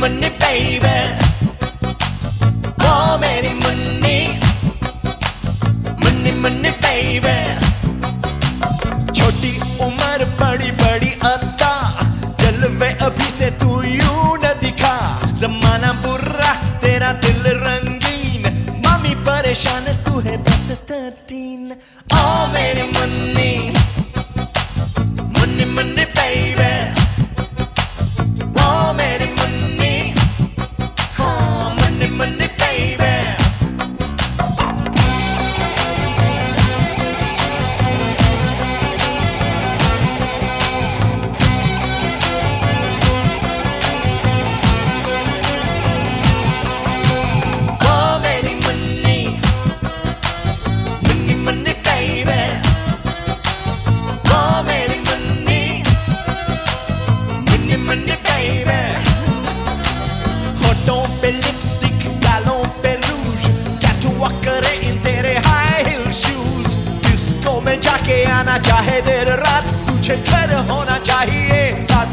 Munni baby ओ मेरी Munni. Munni Munni baby छोटी उम्र, बड़ी बड़ी अदा जलवे अभी से तू यू न दिखा। जमाना बुरा तेरा दिल रंगीन। मामी परेशान, तू है बस थर्टीन ओ मेरी मुन्नी।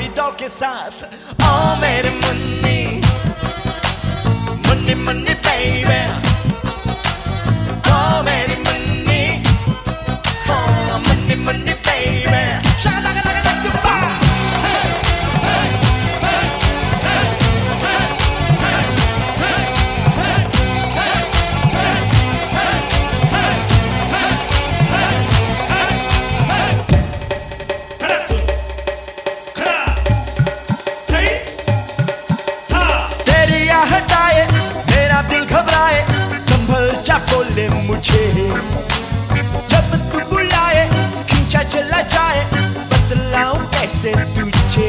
मेरी डॉल के साथ। ओ मेरे मुन्नी मुन्नी मुन्नी बेबी न बोले मुझे। जब तू बुलाए खींचा चला जाए बतलाओ कैसे तुझे।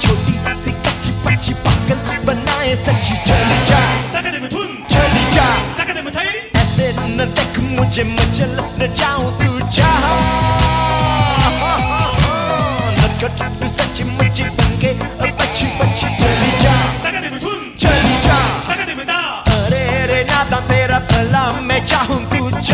छोटी सी कच्ची पच्ची पागल बनाए सच्ची चली जा। चली जा। ऐसे न देख मुझे मचल न जा। मैं चाहूं तुझ